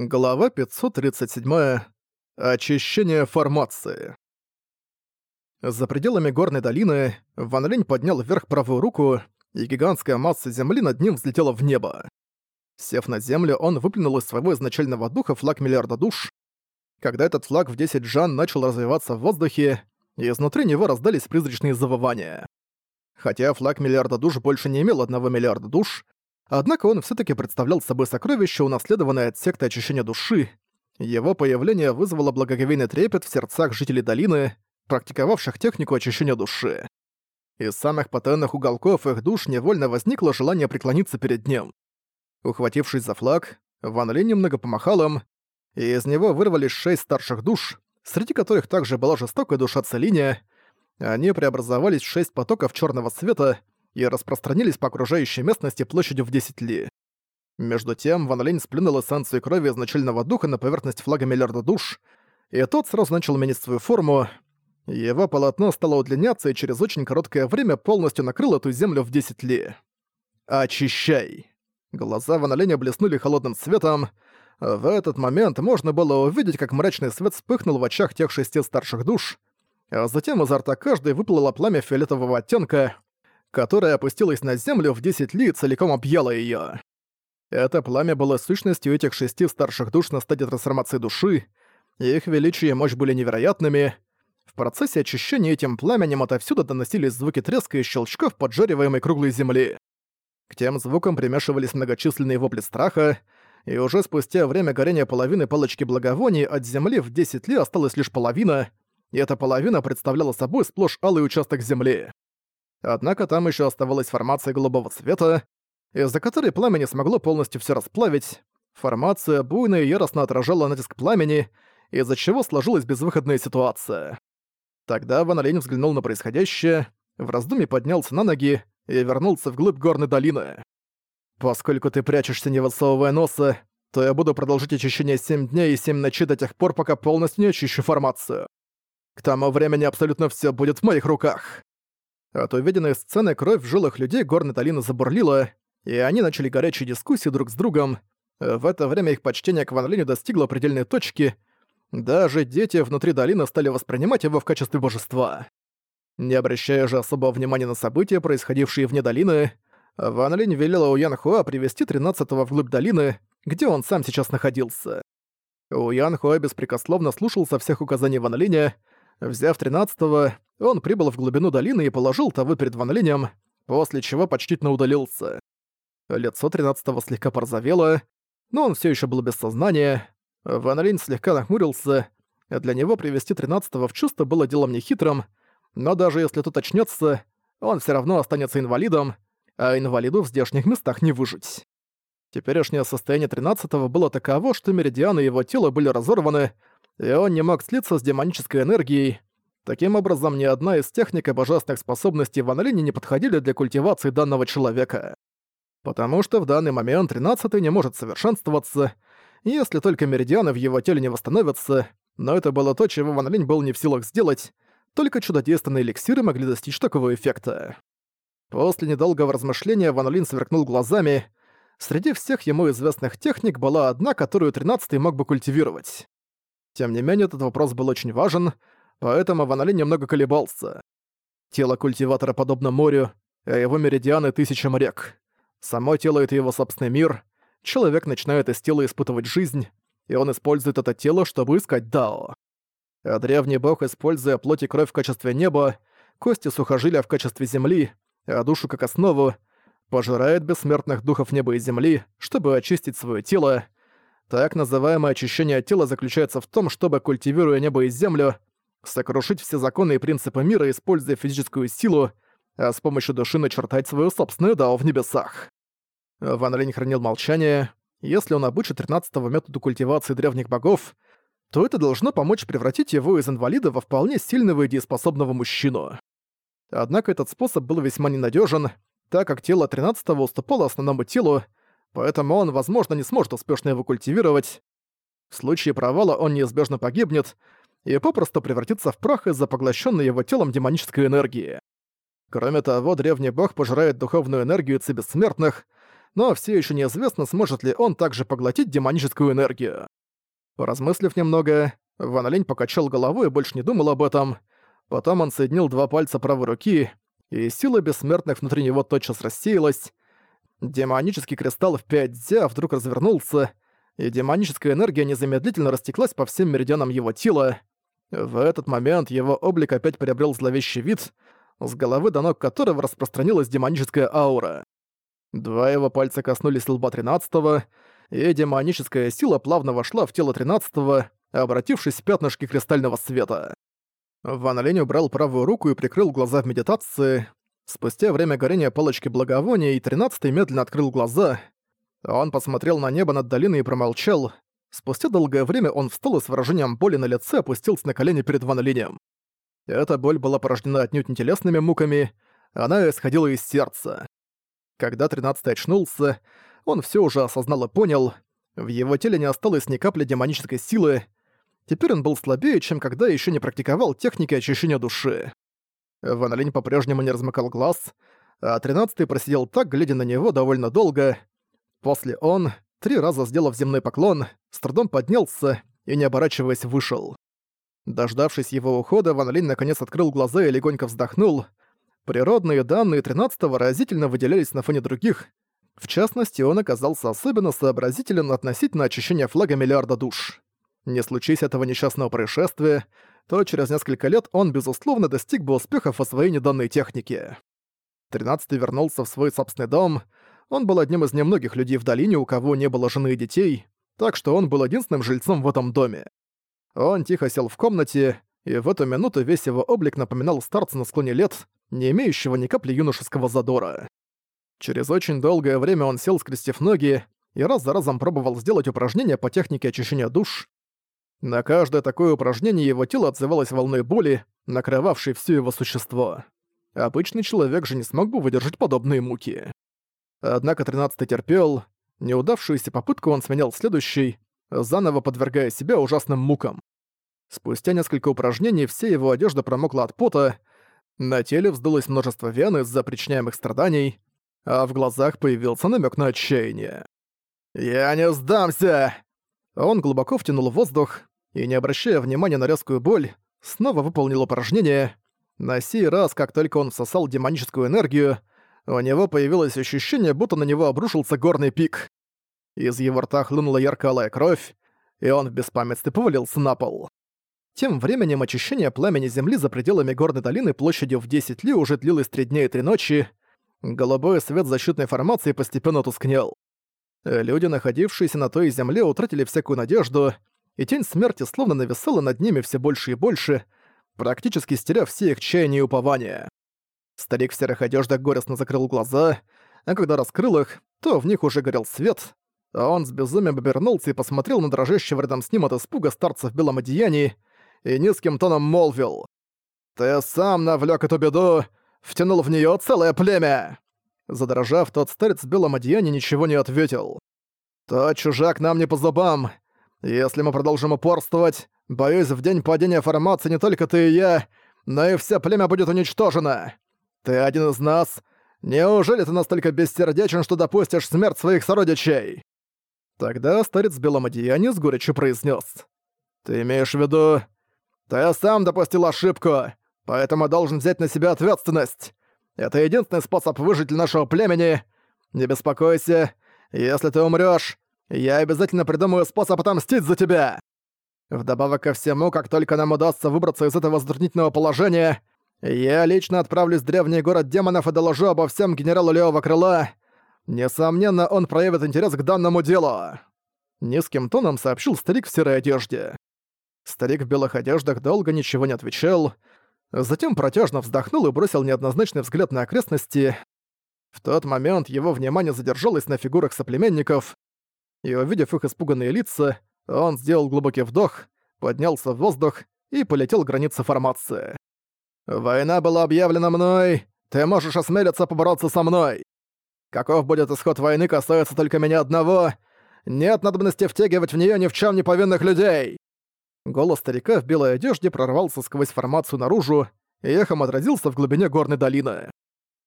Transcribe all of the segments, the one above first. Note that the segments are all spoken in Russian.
Глава 537. Очищение формации. За пределами горной долины Ван Линь поднял вверх правую руку, и гигантская масса земли над ним взлетела в небо. Сев на землю, он выплюнул из своего изначального духа флаг миллиарда душ. Когда этот флаг в 10 джан начал развиваться в воздухе, изнутри него раздались призрачные завывания. Хотя флаг миллиарда душ больше не имел одного миллиарда душ, Однако он все таки представлял собой сокровище, унаследованное от секты очищения души. Его появление вызвало благоговейный трепет в сердцах жителей долины, практиковавших технику очищения души. Из самых потайных уголков их душ невольно возникло желание преклониться перед ним. Ухватившись за флаг, Ван Ли немного помахал им, и из него вырвались шесть старших душ, среди которых также была жестокая душа Целиния. Они преобразовались в шесть потоков черного света, и распространились по окружающей местности площадью в 10 ли. Между тем, Ван Линь сплюнул эссенцию крови изначального духа на поверхность флага миллиарда душ, и тот сразу начал менять свою форму. Его полотно стало удлиняться и через очень короткое время полностью накрыло эту землю в 10 ли. «Очищай!» Глаза Ван Линя блеснули холодным светом. В этот момент можно было увидеть, как мрачный свет вспыхнул в очах тех шести старших душ, а затем изо рта каждой выплыло пламя фиолетового оттенка — которая опустилась на землю в 10 ли целиком объяла её. Это пламя было сущностью этих шести старших душ на стадии трансформации души, их величие и мощь были невероятными. В процессе очищения этим пламенем отовсюду доносились звуки треска и щелчков поджариваемой круглой земли. К тем звукам примешивались многочисленные вопли страха, и уже спустя время горения половины палочки благовоний от земли в 10 ли осталась лишь половина, и эта половина представляла собой сплошь алый участок земли. Однако там еще оставалась формация голубого цвета, из-за которой пламя не смогло полностью все расплавить. Формация буйно и яростно отражала натиск пламени, из-за чего сложилась безвыходная ситуация. Тогда Ван Лень взглянул на происходящее, в раздумье поднялся на ноги и вернулся вглубь горной долины. «Поскольку ты прячешься, не высовывая носа, то я буду продолжить очищение 7 дней и 7 ночей до тех пор, пока полностью не очищу формацию. К тому времени абсолютно все будет в моих руках». От увиденной сцены кровь в жилах людей горной долины забурлила, и они начали горячие дискуссии друг с другом. В это время их почтение к Ван Линю достигло предельной точки. Даже дети внутри долины стали воспринимать его в качестве божества. Не обращая же особого внимания на события, происходившие вне долины, Ван Линь велела у Хуа привести 13-го вглубь долины, где он сам сейчас находился. У Ян Хуа беспрекословно слушался всех указаний Ван Линя, Взяв 13-го, он прибыл в глубину долины и положил того перед Ван после чего почтительно удалился. Лицо 13-го слегка порозовело, но он все еще был без сознания. Ван слегка нахмурился. Для него привести 13-го в чувство было делом нехитрым, но даже если тот очнется, он все равно останется инвалидом, а инвалиду в здешних местах не выжить. Теперешнее состояние 13-го было таково, что меридианы его тела были разорваны, и он не мог слиться с демонической энергией. Таким образом, ни одна из техник и божественных способностей Ван Линь не подходили для культивации данного человека. Потому что в данный момент 13 не может совершенствоваться, если только меридианы в его теле не восстановятся, но это было то, чего Ван был не в силах сделать, только чудодейственные эликсиры могли достичь такого эффекта. После недолгого размышления Ван сверкнул глазами. Среди всех ему известных техник была одна, которую 13 мог бы культивировать. Тем не менее, этот вопрос был очень важен, поэтому Ван Ли немного колебался. Тело культиватора подобно морю, а его меридианы — тысячам рек. Само тело — это его собственный мир. Человек начинает из тела испытывать жизнь, и он использует это тело, чтобы искать Дао. А древний бог, используя плоть и кровь в качестве неба, кости сухожилия в качестве земли, а душу как основу, пожирает бессмертных духов неба и земли, чтобы очистить свое тело, так называемое очищение тела заключается в том, чтобы, культивируя небо и землю, сокрушить все законы и принципы мира, используя физическую силу, а с помощью души начертать свою собственную дао в небесах. Ван Линь хранил молчание. Если он обучит 13-го методу культивации древних богов, то это должно помочь превратить его из инвалида во вполне сильного и дееспособного мужчину. Однако этот способ был весьма ненадежен, так как тело 13-го уступало основному телу, поэтому он, возможно, не сможет успешно его культивировать. В случае провала он неизбежно погибнет и попросту превратится в прах из-за поглощенной его телом демонической энергии. Кроме того, древний бог пожирает духовную энергию ци бессмертных, но все еще неизвестно, сможет ли он также поглотить демоническую энергию. Поразмыслив немного, Ван Линь покачал головой и больше не думал об этом. Потом он соединил два пальца правой руки, и сила бессмертных внутри него тотчас рассеялась. Демонический кристалл в 5 дзя вдруг развернулся, и демоническая энергия незамедлительно растеклась по всем меридианам его тела. В этот момент его облик опять приобрел зловещий вид, с головы до ног которого распространилась демоническая аура. Два его пальца коснулись лба тринадцатого, и демоническая сила плавно вошла в тело тринадцатого, обратившись в пятнышки кристального света. Ван Лень убрал правую руку и прикрыл глаза в медитации. Спустя время горения палочки благовония, и тринадцатый медленно открыл глаза. Он посмотрел на небо над долиной и промолчал. Спустя долгое время он встал и с выражением боли на лице опустился на колени перед Ван Линем. Эта боль была порождена отнюдь не телесными муками, она исходила из сердца. Когда тринадцатый очнулся, он все уже осознал и понял, в его теле не осталось ни капли демонической силы, теперь он был слабее, чем когда еще не практиковал техники очищения души. Ван Линь по-прежнему не размыкал глаз, а тринадцатый просидел так, глядя на него довольно долго. После он, три раза сделав земной поклон, с трудом поднялся и, не оборачиваясь, вышел. Дождавшись его ухода, Ван Линь наконец открыл глаза и легонько вздохнул. Природные данные тринадцатого разительно выделялись на фоне других. В частности, он оказался особенно сообразителен относительно очищения флага миллиарда душ. Не случись этого несчастного происшествия, то через несколько лет он, безусловно, достиг бы успеха в освоении данной техники. Тринадцатый вернулся в свой собственный дом. Он был одним из немногих людей в долине, у кого не было жены и детей, так что он был единственным жильцом в этом доме. Он тихо сел в комнате, и в эту минуту весь его облик напоминал старца на склоне лет, не имеющего ни капли юношеского задора. Через очень долгое время он сел, скрестив ноги, и раз за разом пробовал сделать упражнения по технике очищения душ. На каждое такое упражнение его тело отзывалось волной боли, накрывавшей все его существо. Обычный человек же не смог бы выдержать подобные муки. Однако тринадцатый терпел. Неудавшуюся попытку он сменял следующей, заново подвергая себя ужасным мукам. Спустя несколько упражнений вся его одежда промокла от пота, на теле вздулось множество вен из-за причиняемых страданий, а в глазах появился намек на отчаяние. «Я не сдамся!» Он глубоко втянул воздух и, не обращая внимания на резкую боль, снова выполнил упражнение. На сей раз, как только он всосал демоническую энергию, у него появилось ощущение, будто на него обрушился горный пик. Из его рта хлынула ярко-алая кровь, и он в беспамятстве повалился на пол. Тем временем очищение пламени Земли за пределами горной долины площадью в 10 ли уже длилось три дня и три ночи. Голубой свет защитной формации постепенно тускнел. Люди, находившиеся на той земле, утратили всякую надежду, и тень смерти словно нависала над ними все больше и больше, практически стеряв все их чаяния и упования. Старик в серых одеждах горестно закрыл глаза, а когда раскрыл их, то в них уже горел свет, а он с безумием обернулся и посмотрел на дрожащего рядом с ним от испуга старца в белом одеянии, и низким тоном молвил. «Ты сам навлек эту беду, втянул в нее целое племя!» Задрожав, тот старец в белом одеянии ничего не ответил. «Тот чужак нам не по зубам. Если мы продолжим упорствовать, боюсь, в день падения формации не только ты и я, но и все племя будет уничтожено. Ты один из нас. Неужели ты настолько бессердечен, что допустишь смерть своих сородичей?» Тогда старец в белом одеянии с горечью произнес: «Ты имеешь в виду, ты сам допустил ошибку, поэтому должен взять на себя ответственность. Это единственный способ выжить для нашего племени. Не беспокойся, если ты умрёшь, я обязательно придумаю способ отомстить за тебя. Вдобавок ко всему, как только нам удастся выбраться из этого затруднительного положения, я лично отправлюсь в древний город демонов и доложу обо всем генералу Левого Крыла. Несомненно, он проявит интерес к данному делу. Низким тоном сообщил старик в серой одежде. Старик в белых одеждах долго ничего не отвечал, затем протяжно вздохнул и бросил неоднозначный взгляд на окрестности. В тот момент его внимание задержалось на фигурах соплеменников, и увидев их испуганные лица, он сделал глубокий вдох, поднялся в воздух и полетел к границе формации. «Война была объявлена мной, ты можешь осмелиться побороться со мной. Каков будет исход войны, касается только меня одного. Нет надобности втягивать в нее ни в чем не повинных людей. Голос старика в белой одежде прорвался сквозь формацию наружу и эхом отразился в глубине горной долины.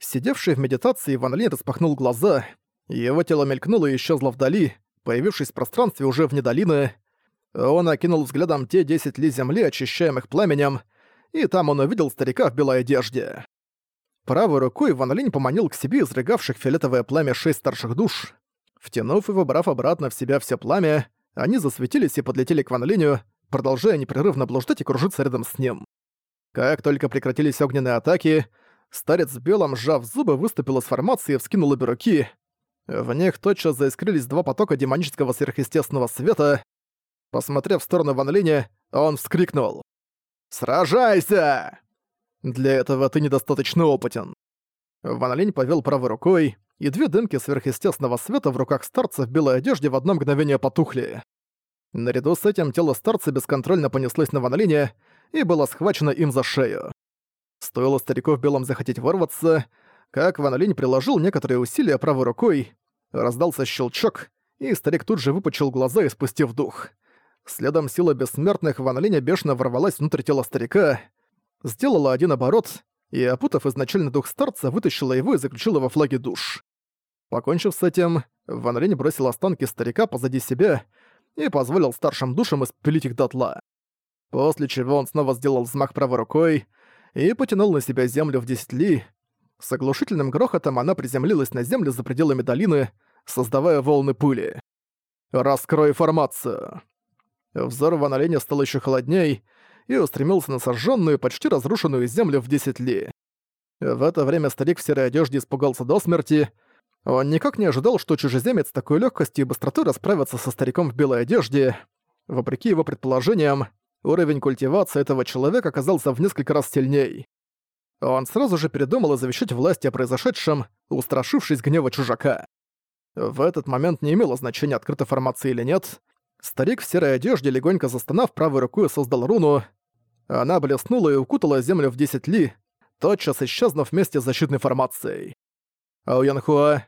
Сидевший в медитации Ван Линь распахнул глаза Его тело мелькнуло и исчезло вдали, появившись в пространстве уже вне долины. Он окинул взглядом те 10 ли земли, очищаемых пламенем, и там он увидел старика в белой одежде. Правой рукой Ван Линь поманил к себе изрыгавших фиолетовое пламя шесть старших душ. Втянув и выбрав обратно в себя все пламя, они засветились и подлетели к Ван Линю, продолжая непрерывно блуждать и кружиться рядом с ним. Как только прекратились огненные атаки, старец в белом, сжав зубы, выступил из формации и вскинул обе руки. В них тотчас заискрились два потока демонического сверхъестественного света. Посмотрев в сторону Ван Линя, он вскрикнул. «Сражайся!» «Для этого ты недостаточно опытен». Ван повел правой рукой, и две дымки сверхъестественного света в руках старца в белой одежде в одно мгновение потухли. Наряду с этим тело старца бесконтрольно понеслось на Ван и было схвачено им за шею. Стоило старику в белом захотеть вырваться, как Ван приложил некоторые усилия правой рукой, раздался щелчок, и старик тут же выпучил глаза и спустив дух. Следом сила бессмертных Ван бешено ворвалась внутрь тела старика, сделала один оборот и, опутав изначальный дух старца, вытащила его и заключила во флаге душ. Покончив с этим, Ван Линь бросил останки старика позади себя и позволил старшим душам испилить их дотла. После чего он снова сделал взмах правой рукой и потянул на себя землю в 10 ли. С оглушительным грохотом она приземлилась на землю за пределами долины, создавая волны пыли. «Раскрой формацию!» Взор Ван Оленя стал еще холодней и устремился на сожженную, почти разрушенную землю в 10 ли. В это время старик в серой одежде испугался до смерти. Он никак не ожидал, что чужеземец с такой легкостью и быстротой расправится со стариком в белой одежде. Вопреки его предположениям, уровень культивации этого человека оказался в несколько раз сильней. Он сразу же передумал завещать власти о произошедшем, устрашившись гнева чужака. В этот момент не имело значения, открыта формация или нет, Старик в серой одежде, легонько застонав правой рукой, создал руну. Она блеснула и укутала землю в 10 ли, тотчас исчезнув вместе с защитной формацией. «Ау Янхуа,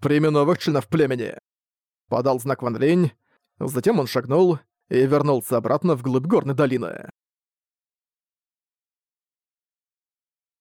прими новых членов племени!» Подал знак Ван Линь, затем он шагнул и вернулся обратно вглубь горной долины.